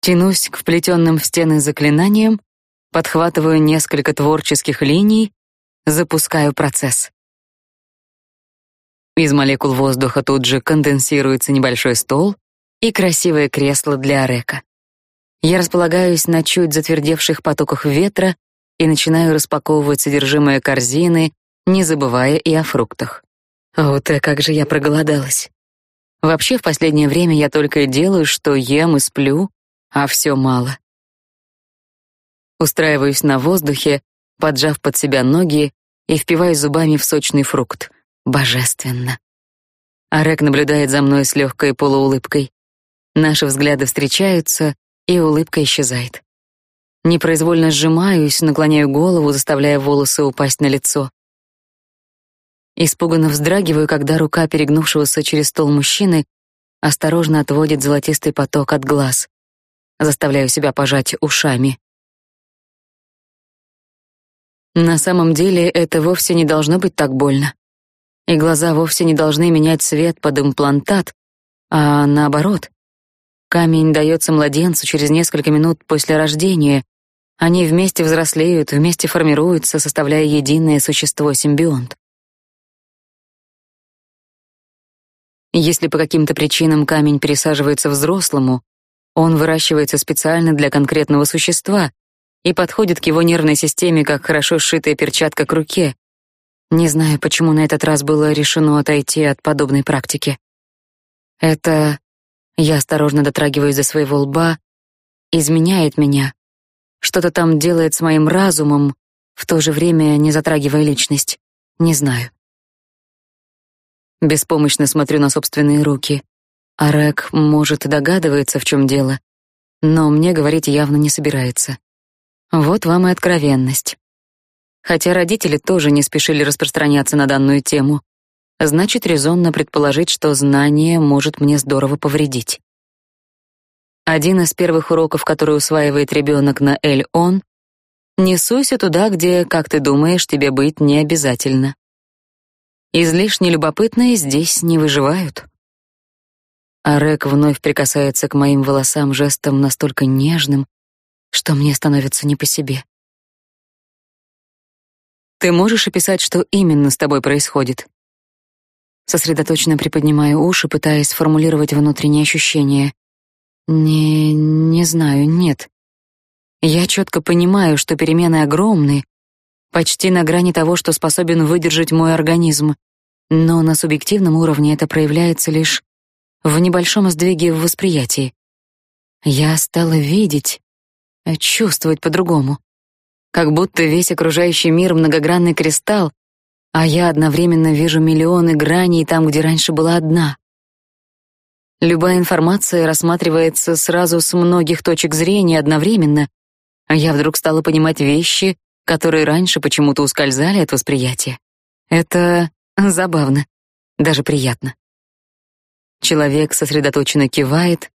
Тянусь к вплетенным в стены заклинаниям, подхватываю несколько творческих линий, запускаю процесс. Из молекул воздуха тут же конденсируется небольшой стол и красивое кресло для Арека. Я располагаюсь на чуть затвердевших потоках ветра и начинаю распаковывать содержимое корзины, не забывая и о фруктах. И как же я проголодалась. Вообще в последнее время я только и делаю, что ем и сплю, а все мало. Устраиваюсь на воздухе, поджав под себя ноги и впиваюсь зубами в сочный фрукт. Божественно. Арек наблюдает за мной с легкой полуулыбкой. Наши взгляды встречаются, и улыбка исчезает. Непроизвольно сжимаюсь, наклоняю голову, заставляя волосы упасть на лицо. Испуганно вздрагиваю, когда рука перегнувшегося через стол мужчины осторожно отводит золотистый поток от глаз. Заставляю себя пожать ушами. На самом деле это вовсе не должно быть так больно. И глаза вовсе не должны менять цвет под имплантат, а наоборот. Камень дается младенцу через несколько минут после рождения. Они вместе взрослеют, вместе формируются, составляя единое существо-симбионт. Если по каким-то причинам камень пересаживается взрослому, он выращивается специально для конкретного существа, и подходит к его нервной системе, как хорошо сшитая перчатка к руке. Не знаю, почему на этот раз было решено отойти от подобной практики. Это я осторожно дотрагиваюсь до своего лба, изменяет меня. Что-то там делает с моим разумом, в то же время не затрагивая личность. Не знаю. Беспомощно смотрю на собственные руки. Арек, может, догадывается, в чем дело, но мне говорить явно не собирается. Вот вам и откровенность. Хотя родители тоже не спешили распространяться на данную тему. Значит, резонно предположить, что знание может мне здорово повредить. Один из первых уроков, который усваивает ребенок на Эль-Он — не суйся туда, где, как ты думаешь, тебе быть не обязательно. Излишне любопытные здесь не выживают. Арек вновь прикасается к моим волосам жестом настолько нежным, что мне становится не по себе. Ты можешь описать, что именно с тобой происходит? Сосредоточенно приподнимаю уши, пытаясь сформулировать внутренние ощущения. Не, не знаю, нет. Я четко понимаю, что перемены огромны, почти на грани того, что способен выдержать мой организм. Но на субъективном уровне это проявляется лишь в небольшом сдвиге в восприятии. Я стала видеть, чувствовать по-другому. Как будто весь окружающий мир многогранный кристалл, а я одновременно вижу миллионы граней там, где раньше была одна. Любая информация рассматривается сразу с многих точек зрения одновременно, а я вдруг стала понимать вещи, которые раньше почему-то ускользали от восприятия. Это забавно, даже приятно. Человек сосредоточенно кивает,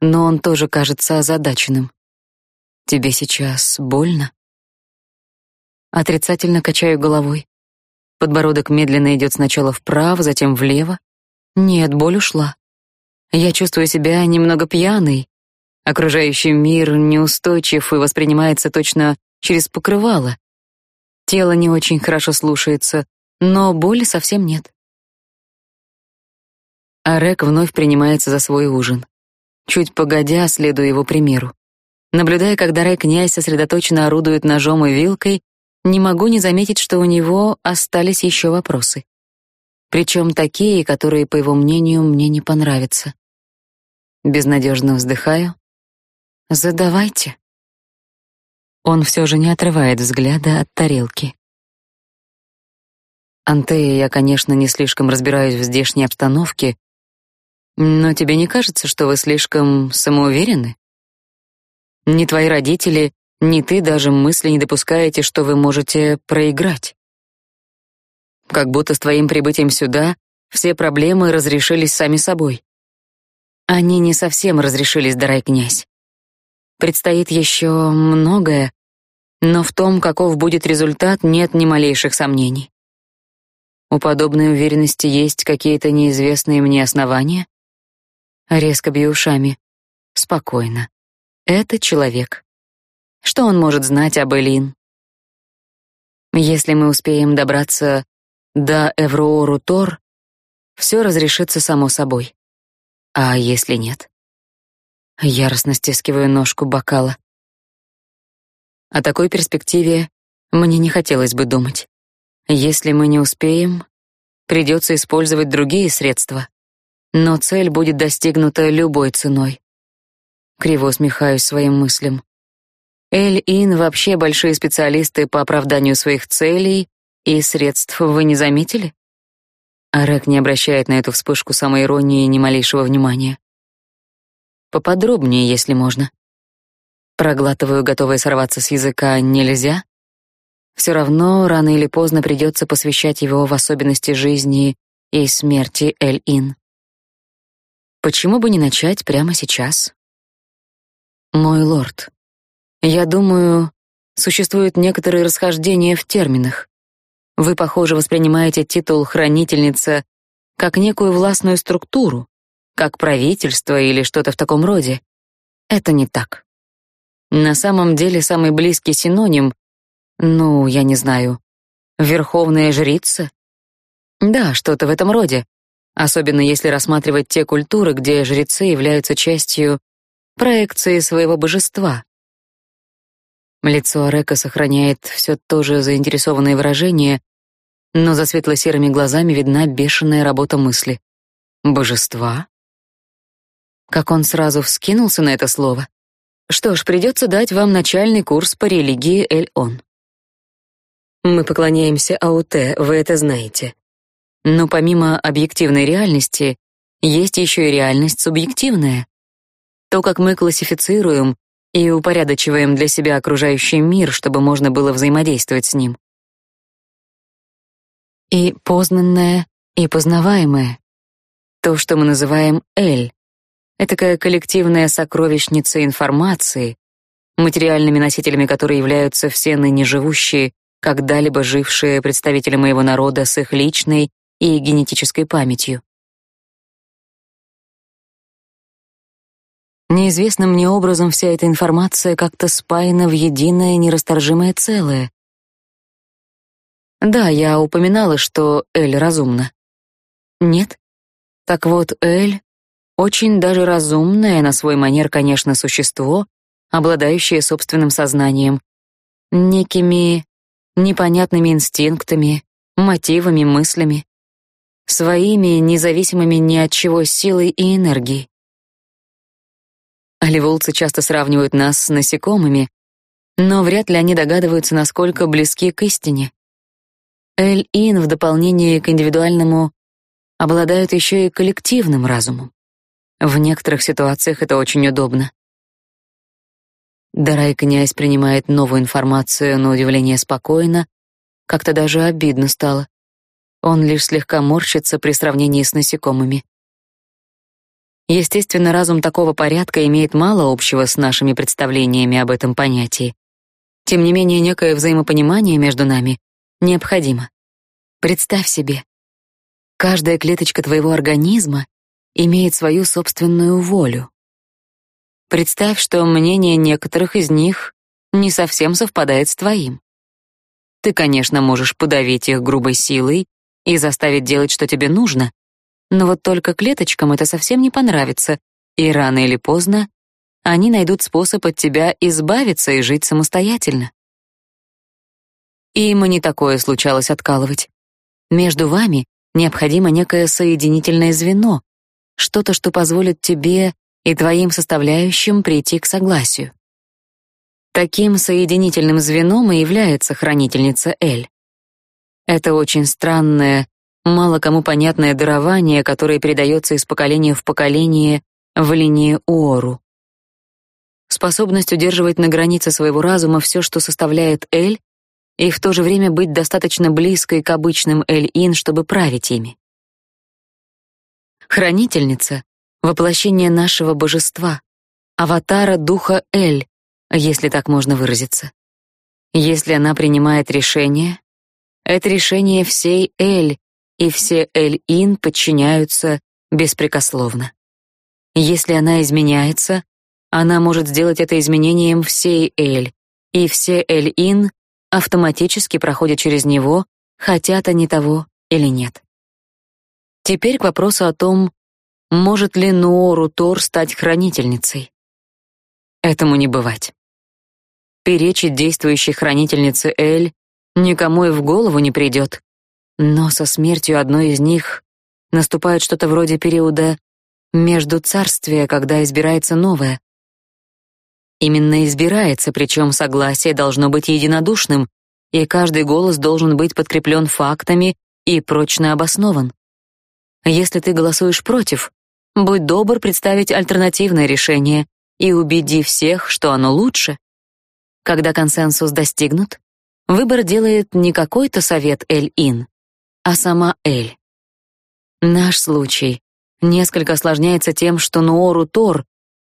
но он тоже кажется озадаченным. Тебе сейчас больно? Отрицательно качаю головой. Подбородок медленно идет сначала вправо, затем влево. Нет, боль ушла. Я чувствую себя немного пьяной. Окружающий мир неустойчив и воспринимается точно через покрывало. Тело не очень хорошо слушается, но боли совсем нет. Арек вновь принимается за свой ужин. Чуть погодя, следуя его примеру. Наблюдая, как Дарай князь сосредоточенно орудует ножом и вилкой, не могу не заметить, что у него остались еще вопросы. Причем такие, которые, по его мнению, мне не понравятся. Безнадежно вздыхаю. «Задавайте». Он все же не отрывает взгляда от тарелки. Антея, я, конечно, не слишком разбираюсь в здешней обстановке, но тебе не кажется, что вы слишком самоуверены? Ни твои родители, ни ты даже мысли не допускаете, что вы можете проиграть. Как будто с твоим прибытием сюда все проблемы разрешились сами собой. Они не совсем разрешились, дорогой князь. Предстоит еще многое, но в том, каков будет результат, нет ни малейших сомнений. У подобной уверенности есть какие-то неизвестные мне основания? Резко бью ушами. Спокойно. Это человек. Что он может знать об Элин? Если мы успеем добраться до Эвроору Тор, все разрешится само собой. А если нет? Яростно стискиваю ножку бокала. О такой перспективе мне не хотелось бы думать. Если мы не успеем, придется использовать другие средства но цель будет достигнута любой ценой. Криво усмехаюсь своим мыслям. Эль-Ин вообще большие специалисты по оправданию своих целей и средств, вы не заметили? Арек не обращает на эту вспышку самоиронии ни малейшего внимания. Поподробнее, если можно. Проглатываю, готовая сорваться с языка, нельзя. Все равно рано или поздно придется посвящать его в особенности жизни и смерти Эль-Ин. Почему бы не начать прямо сейчас? Мой лорд, я думаю, существует некоторые расхождения в терминах. Вы, похоже, воспринимаете титул хранительница как некую властную структуру, как правительство или что-то в таком роде. Это не так. На самом деле самый близкий синоним, ну, я не знаю, верховная жрица? Да, что-то в этом роде особенно если рассматривать те культуры, где жрецы являются частью проекции своего божества. Лицо Арека сохраняет все то же заинтересованное выражение, но за светло-серыми глазами видна бешеная работа мысли. Божества? Как он сразу вскинулся на это слово. Что ж, придется дать вам начальный курс по религии Эль-Он. Мы поклоняемся Ауте, вы это знаете. Но помимо объективной реальности, есть еще и реальность субъективная. То, как мы классифицируем и упорядочиваем для себя окружающий мир, чтобы можно было взаимодействовать с ним. И познанное, и познаваемое. То, что мы называем «эль», этакая коллективная сокровищница информации, материальными носителями которой являются все ныне живущие, когда-либо жившие представители моего народа с их личной и генетической памятью. Неизвестным мне образом вся эта информация как-то спаяна в единое нерасторжимое целое. Да, я упоминала, что Эль разумна. Нет? Так вот, Эль — очень даже разумное на свой манер, конечно, существо, обладающее собственным сознанием, некими непонятными инстинктами, мотивами, мыслями, своими независимыми ни от чего силой и энергией. Оливолцы часто сравнивают нас с насекомыми, но вряд ли они догадываются, насколько близки к истине. Эль-Ин в дополнение к индивидуальному обладают еще и коллективным разумом. В некоторых ситуациях это очень удобно. Дарай князь принимает новую информацию на удивление спокойно, как-то даже обидно стало. Он лишь слегка морщится при сравнении с насекомыми. Естественно, разум такого порядка имеет мало общего с нашими представлениями об этом понятии. Тем не менее, некое взаимопонимание между нами необходимо. Представь себе, каждая клеточка твоего организма имеет свою собственную волю. Представь, что мнение некоторых из них не совсем совпадает с твоим. Ты, конечно, можешь подавить их грубой силой и заставить делать, что тебе нужно, но вот только клеточкам это совсем не понравится, и рано или поздно они найдут способ от тебя избавиться и жить самостоятельно. Им и не такое случалось откалывать. Между вами необходимо некое соединительное звено, что-то, что позволит тебе и твоим составляющим прийти к согласию. Таким соединительным звеном и является хранительница Эль. Это очень странное, мало кому понятное дарование, которое передается из поколения в поколение в линии Уору. Способность удерживать на границе своего разума все, что составляет Эль, и в то же время быть достаточно близкой к обычным Эль-Ин, чтобы править ими. Хранительница — воплощение нашего божества, аватара духа Эль, если так можно выразиться. Если она принимает решение, это решение всей Эль, и все Эль-Ин подчиняются беспрекословно. Если она изменяется, она может сделать это изменением всей Эль, и все Эль-Ин автоматически проходят через него, хотят они того или нет. Теперь к вопросу о том, может ли Нуору Тор стать хранительницей. Этому не бывать. Перечить действующей хранительнице Эль никому и в голову не придет. Но со смертью одной из них наступает что-то вроде периода между царствия, когда избирается новое. Именно избирается, причем согласие должно быть единодушным, и каждый голос должен быть подкреплен фактами и прочно обоснован. Если ты голосуешь против, будь добр представить альтернативное решение и убеди всех, что оно лучше. Когда консенсус достигнут, выбор делает не какой-то совет Эль-Ин, а сама Эль. Наш случай несколько осложняется тем, что Нуору Тор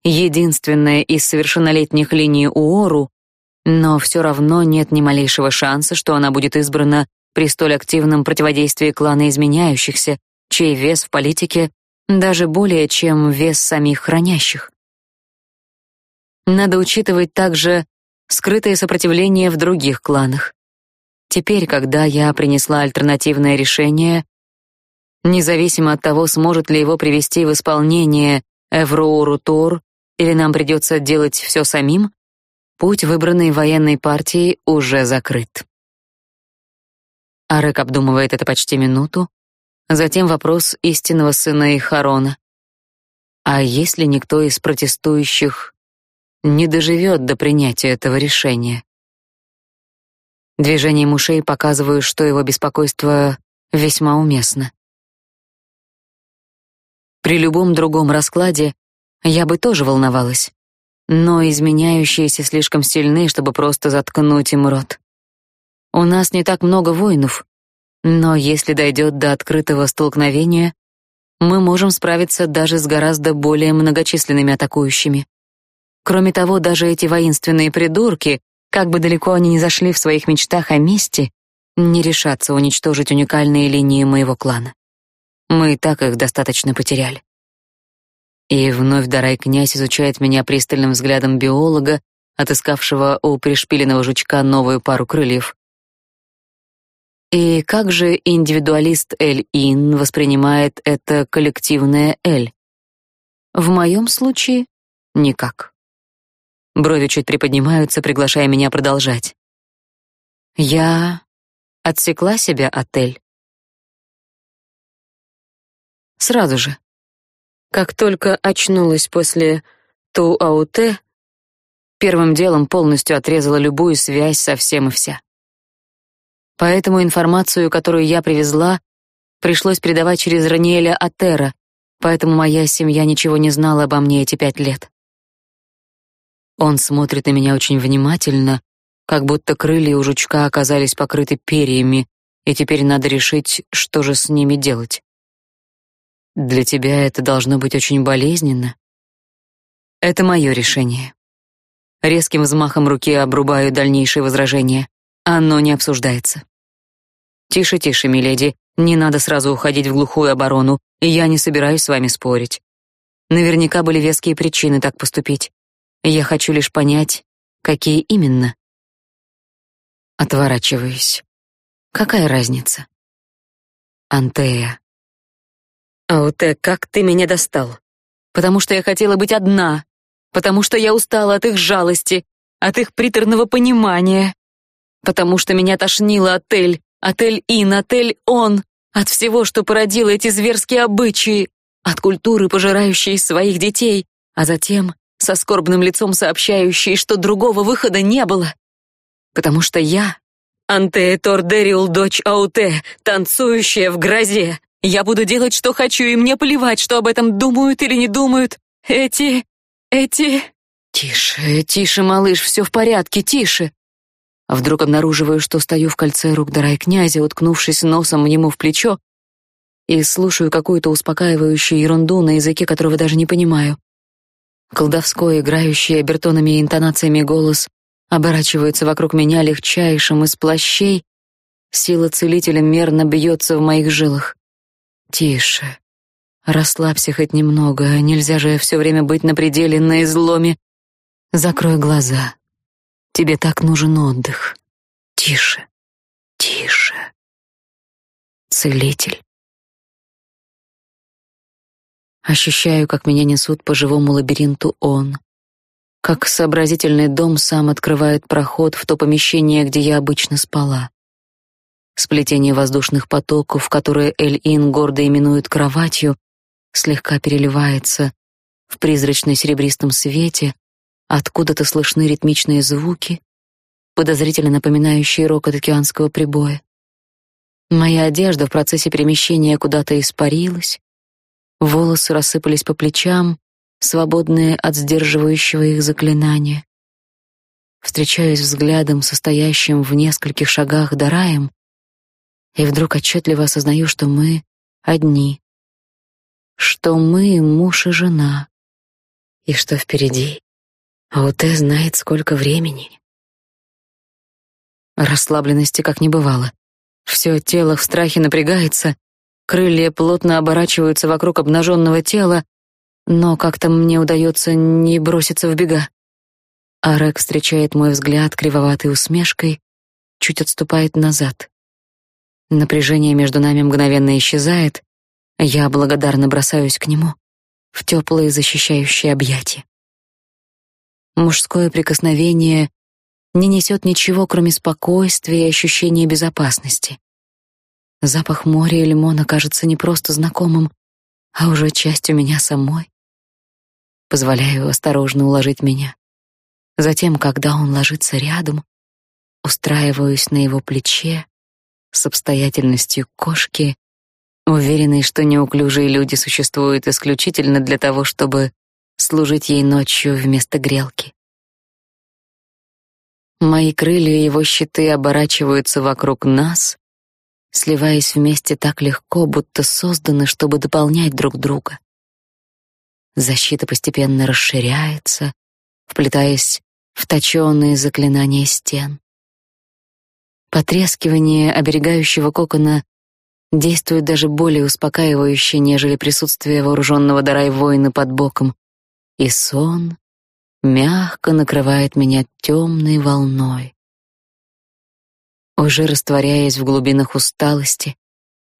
единственная из совершеннолетних линий Уору, но все равно нет ни малейшего шанса, что она будет избрана при столь активном противодействии клана изменяющихся, чей вес в политике даже более, чем вес самих хранящих. Надо учитывать также скрытое сопротивление в других кланах. Теперь, когда я принесла альтернативное решение, независимо от того, сможет ли его привести в исполнение Эвроуру Тор или нам придется делать все самим, путь выбранной военной партии уже закрыт. Арек обдумывает это почти минуту, затем вопрос истинного сына Ихарона. А если никто из протестующих не доживет до принятия этого решения? Движением ушей показываю, что его беспокойство весьма уместно. При любом другом раскладе я бы тоже волновалась. Но изменяющиеся слишком сильны, чтобы просто заткнуть им рот. У нас не так много воинов, но если дойдет до открытого столкновения, мы можем справиться даже с гораздо более многочисленными атакующими. Кроме того, даже эти воинственные придурки, как бы далеко они ни зашли в своих мечтах о мести, не решатся уничтожить уникальные линии моего клана. Мы и так их достаточно потеряли. И вновь Дарай князь изучает меня пристальным взглядом биолога, отыскавшего у пришпиленного жучка новую пару крыльев. И как же индивидуалист Эль-Ин воспринимает это коллективное Эль? В моем случае никак. Брови чуть приподнимаются, приглашая меня продолжать. Я отсекла себя от Эль. Сразу же. Как только очнулась после Ту-Ауте, первым делом полностью отрезала любую связь со всем и вся. Поэтому информацию, которую я привезла, пришлось передавать через Раниэля Атера, поэтому моя семья ничего не знала обо мне эти пять лет. Он смотрит на меня очень внимательно, как будто крылья у жучка оказались покрыты перьями, и теперь надо решить, что же с ними делать. Для тебя это должно быть очень болезненно. Это мое решение. Резким взмахом руки обрубаю дальнейшие возражения. Оно не обсуждается. Тише, тише, миледи. Не надо сразу уходить в глухую оборону, и я не собираюсь с вами спорить. Наверняка были веские причины так поступить. Я хочу лишь понять, какие именно. Отворачиваюсь. Какая разница? Антея. Ауте, как ты меня достал? Потому что я хотела быть одна, потому что я устала от их жалости, от их приторного понимания, потому что меня тошнило от Эль, от Эль-Ин, от Эль-Он, от всего, что породило эти зверские обычаи, от культуры, пожирающей своих детей, а затем со скорбным лицом сообщающей, что другого выхода не было. Потому что я, Антея Тордерил, дочь Ауте, танцующая в грозе, я буду делать, что хочу, и мне плевать, что об этом думают или не думают. Эти... эти... Тише, тише, малыш, все в порядке, тише. А вдруг обнаруживаю, что стою в кольце рук Дарай князя, уткнувшись носом ему в плечо, и слушаю какую-то успокаивающую ерунду на языке, которого даже не понимаю. Колдовской, играющий обертонами и интонациями голос оборачивается вокруг меня легчайшим из плащей, сила целителя мерно бьется в моих жилах. Тише. Расслабься хоть немного, нельзя же все время быть на пределе, на изломе. Закрой глаза. Тебе так нужен отдых. Тише. Тише. Целитель. Ощущаю, как меня несут по живому лабиринту он. Как сообразительный дом сам открывает проход в то помещение, где я обычно спала. Сплетение воздушных потоков, которые Эль-Ин гордо именует кроватью, слегка переливается в призрачно-серебристом свете, откуда-то слышны ритмичные звуки, подозрительно напоминающие рокот океанского прибоя. Моя одежда в процессе перемещения куда-то испарилась, волосы рассыпались по плечам, свободные от сдерживающего их заклинания. Встречаюсь взглядом, состоящим в нескольких шагах Дараем, и вдруг отчетливо осознаю, что мы одни, что мы муж и жена, и что впереди. А у Т знает, сколько времени. Расслабленности как не бывало. Все тело в страхе напрягается, крылья плотно оборачиваются вокруг обнаженного тела, но как-то мне удается не броситься в бега. Арек встречает мой взгляд кривоватой усмешкой, чуть отступает назад. Напряжение между нами мгновенно исчезает. Я благодарно бросаюсь к нему в теплые защищающие объятия. Мужское прикосновение не несет ничего, кроме спокойствия и ощущения безопасности. Запах моря и лимона кажется не просто знакомым, а уже частью меня самой. Позволяю осторожно уложить меня. Затем, когда он ложится рядом, устраиваюсь на его плече, с обстоятельностью кошки, уверенной, что неуклюжие люди существуют исключительно для того, чтобы служить ей ночью вместо грелки. Мои крылья и его щиты оборачиваются вокруг нас, сливаясь вместе так легко, будто созданы, чтобы дополнять друг друга. Защита постепенно расширяется, вплетаясь в точёные заклинания стен. Потрескивание оберегающего кокона действует даже более успокаивающе, нежели присутствие вооруженного дарай воина под боком, и сон мягко накрывает меня темной волной. Уже растворяясь в глубинах усталости,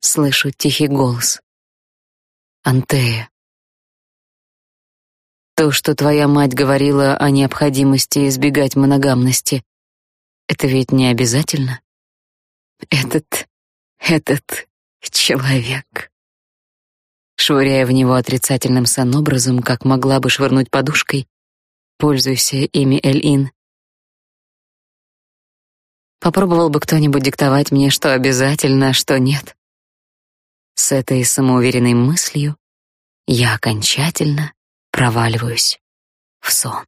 слышу тихий голос. Антея. То, что твоя мать говорила о необходимости избегать моногамности, это ведь не обязательно. Этот этот человек. Швыряя в него отрицательным сонобразом, как могла бы швырнуть подушкой, пользуйся ими Эль-Ин. Попробовал бы кто-нибудь диктовать мне, что обязательно, а что нет. С этой самоуверенной мыслью я окончательно проваливаюсь в сон.